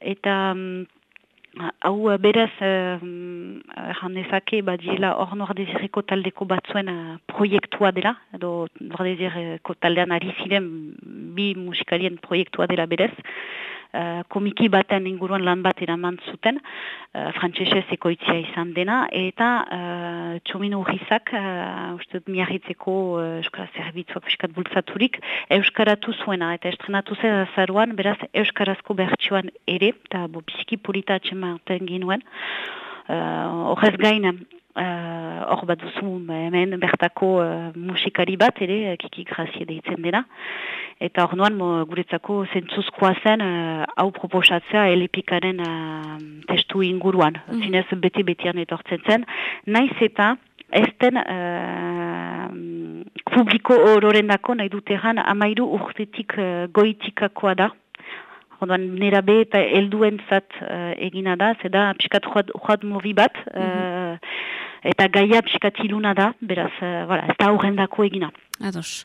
Eta um, hau berez erran uh, ezake badiela hor nordezireko taldeko batzuen uh, proiektua dela, edo nordezireko taldean ari ziren bi musikalien proiektua dela berez. Uh, komiki baten inguruan lan bat eraman zuten, uh, frantzesez ekoitzia izan dena, eta uh, txomino urrizak, uh, uste dut miarritzeko uh, Euskara Zerbitzuak fiskat bultzaturik, Euskaratu zuena, eta estrenatu zen azaruan, beraz Euskarazko bertsuan ere, eta bo, biziki polita atxematen ginuen, horrez uh, gaina, uh, hor bat duzu hemen bertako uh, musikari bat ere, uh, kiki grazie deitzen dena. Eta hor nuan guretzako zentzuzkoa zen uh, hau proposatzea elepikaren uh, testu inguruan. Mm. Zinez beti-betian etortzen zen. Naiz eta ez den uh, publiko ororen dako nahi dute amairu urtetik uh, goitikakoa da. Orduan, nera be eta elduen zat uh, egina da, zeda piskat joat movi bat, uh, eta gaia piskat iluna da, beraz, uh, voilà, ez da horrendako egina. Ados.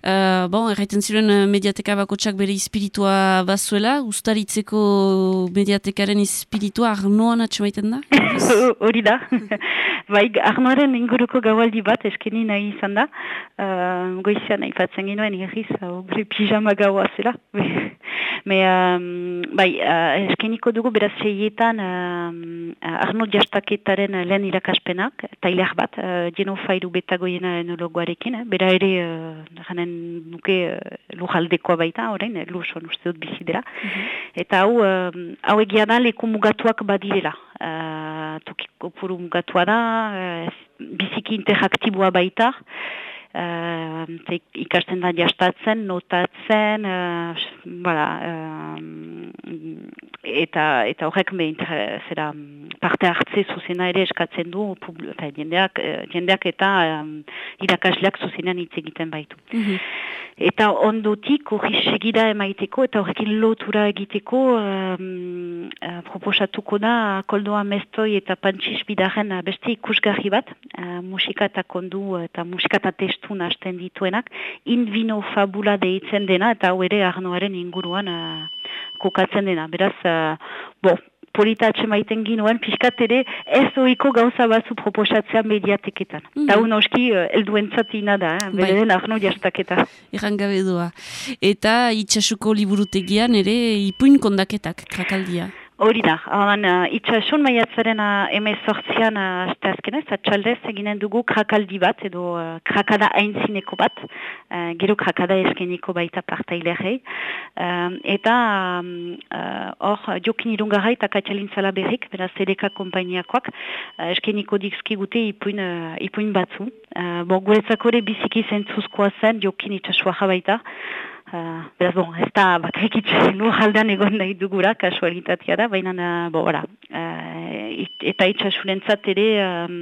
Uh, bon, erraiten ziren mediateka bakotsak bere espiritua bazuela, ustaritzeko mediatekaren espiritua arnoan atxemaiten da? Hori da. bai, arnoaren inguruko gaualdi bat eskeni nahi izan da. Uh, goizian nahi fatzen ginoen irriz, uh, pijama gaua zela. Me, um, bai, uh, eskeniko dugu beraz seietan uh, Arno Jastaketaren lehen irakaspenak, tailer bat, uh, genofairu betagoiena enologoarekin, eh? bera ere uh, janen nuke uh, lujaldekoa baita, orain, eh, luson uste dut bizidera. Mm Eta hau, uh, hau egia da leku mugatuak badirela. Uh, Tokiko puru mugatua da, uh, biziki interaktiboa baita, uh, ikasten da jastatzen, notatzen, uh, bala, uh, eta eta horrek zera parte hartze zuzena ere eskatzen du eta jendeak, jendeak eta irakasleak zuzenean hitz egiten baitu. Mhm. Eta ondotik hori segida emaiteko eta horrekin lotura egiteko um, proposatuko da koldoa mestoi eta pantxis bidaren beste ikusgarri bat, uh, musika eta kondu eta musika eta testu hasten dituenak, invino fabula deitzen dena eta hau ere arnoaren inguruan uh, kokatzen dena. Beraz, uh, bo, polita maiten ginoen, pixkat ere ez oiko gauza batzu proposatzea mediateketan. Mm -hmm. Da oski uh, elduentzat ina da, eh? bere den arno jastaketa. Egan gabe doa. Eta itxasuko liburutegian ere ipuin kondaketak, krakaldia. Hori da, hauan uh, itxasun maiatzaren uh, emezortzian uh, azkenez, atxaldez eginen dugu krakaldi bat, edo uh, krakada aintzineko bat, uh, gero krakada eskeniko baita partailerei. Um, eta uh, hor, uh, jokin irungarra eta katxalin berrik, beraz edeka kompainiakoak, uh, eskeniko dikskigute ipuin, uh, ipuin batzu. Uh, bo, guretzako ere biziki zentzuzkoa zen, jokin itxasua baita, Uh, beraz, bon, ez da bakarik lur aldean egon nahi dugura, kasualitatea da, baina, uh, bo, ora, uh, it, eta itxasurentzat ere, um,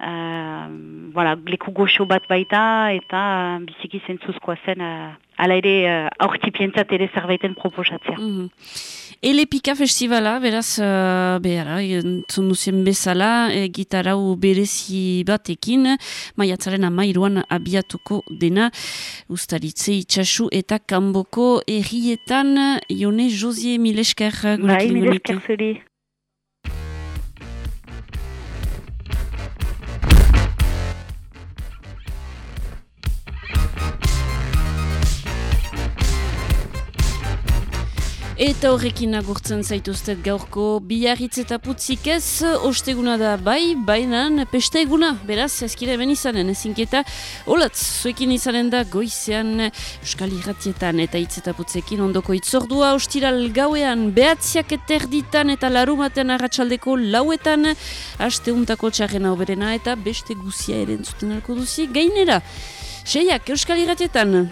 uh, voilà, leku goxo bat baita, eta biziki zentzuzkoa zen, uh, ala ere, uh, aurtipientzat ere zerbaiten proposatzea. Mm -hmm. Elepika festivala, beraz, uh, behara, zunduzien bezala, e, gitarau berezi batekin, maiatzaren amairuan abiatuko dena, ustaritze itxasu eta kanboko errietan, Ione Josie Milesker. Bai, Milesker zuri. Eta horrekin agurtzen zaituztet gaurko biarritz eta putzik ez, osteguna da bai, bainan peste eguna, beraz, ezkire hemen izanen, ezinketa, olatz, zuekin izanen da goizean Euskal Irratietan eta hitz eta putzekin ondoko itzordua, ostiral gauean behatziak eterditan eta larumaten arratsaldeko lauetan, haste untako txarrena oberena eta beste guzia eren zuten alko duzi, gainera, seiak Euskal Irratietan.